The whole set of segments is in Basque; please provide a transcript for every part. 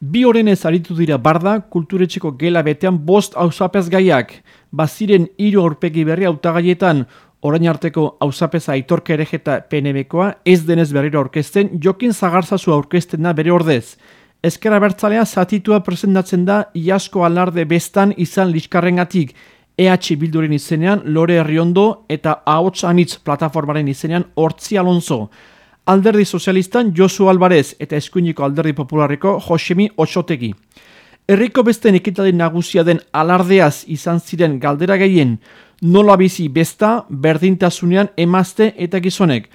Bi horrenez aritu dira barda, kulturetxeko gela betean bost hausapez gaiak. Baziren hiru aurpegi berri autagaietan, orain arteko hausapeza aitorke erejeta PNB-koa, ez denez berriro aurkezten, jokin zagarzazu aurkezten da bere ordez. Ezkera bertzalea zatitua presentatzen da iasko alarde bestan izan liskarrengatik, EH Bilduren izenean Lore Herriondo eta Ahots Anitz plataformaren izenean Hortzi Alonso. Alderdi Sozialistan Josu Alvarez eta Eskuiniko Alderdi Popularreko Josemi Otsotegi. Herriko beste ekitalen nagusia den alardeaz izan ziren galdera gehien, nola bizi besta, berdintasunean emazte eta gizonek.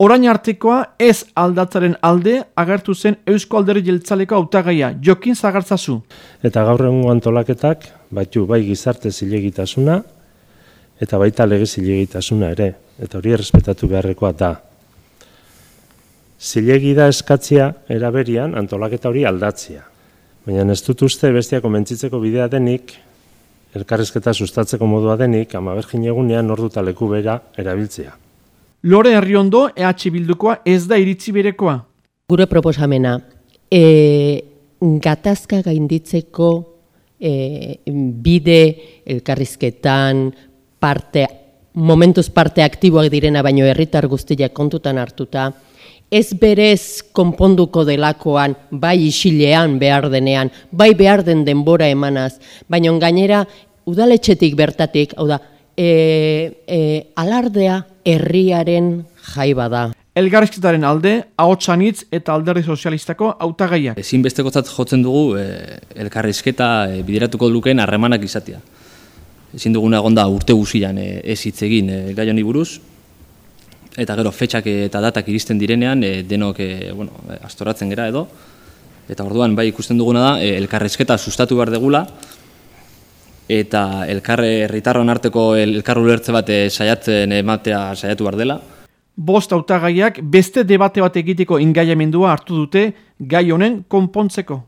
Orain artekoa ez aldatzaren alde agertu zen Eusko Alderdi Jeltzaleko hautagaia, Jokin Zagartzazu. Eta gaur egun antolaketak, baitu bai gizarte zilegitasuna, eta baita lege zilegitasuna ere, eta hori errespetatu beharrekoa da. Zilegi da eskatzia eraberian antolaketa hori aldatzia. Baina ez dut uste bestia komentzitzeko bidea denik, elkarrezketa sustatzeko modua denik, ama bergin egunean orduta leku bera erabiltzea. Lore Herriondo EH Bildukoa ez da iritzi berekoa. Gure proposamena, e, gatazka gainditzeko e, bide elkarrizketan parte, momentuz parte aktiboak direna baino herritar guztiak kontutan hartuta, ez berez konponduko delakoan, bai isilean behar denean, bai behar den denbora emanaz, baina gainera udaletxetik bertatik, hau da, e, e, alardea herriaren jaiba da. Elgarrizketaren alde, ahotsanitz eta alderdi sozialistako hautagaiak. Ezin bestekotzat jotzen dugu e, elkarrizketa e, bideratuko lukeen harremanak izatea. Ezin duguna egonda urte guzian e, ez hitz egin e, gai honi buruz, eta gero fetxak eta datak iristen direnean e, denok e, bueno, astoratzen gera edo, eta orduan bai ikusten duguna da e, elkarrizketa sustatu behar degula, eta elkarre herritarron arteko elkarru ulertze bat eh, saiatzen ematea saiatu behar dela. Bost hautagaiak beste debate bat egiteko ingaiamendua hartu dute gai honen konpontzeko.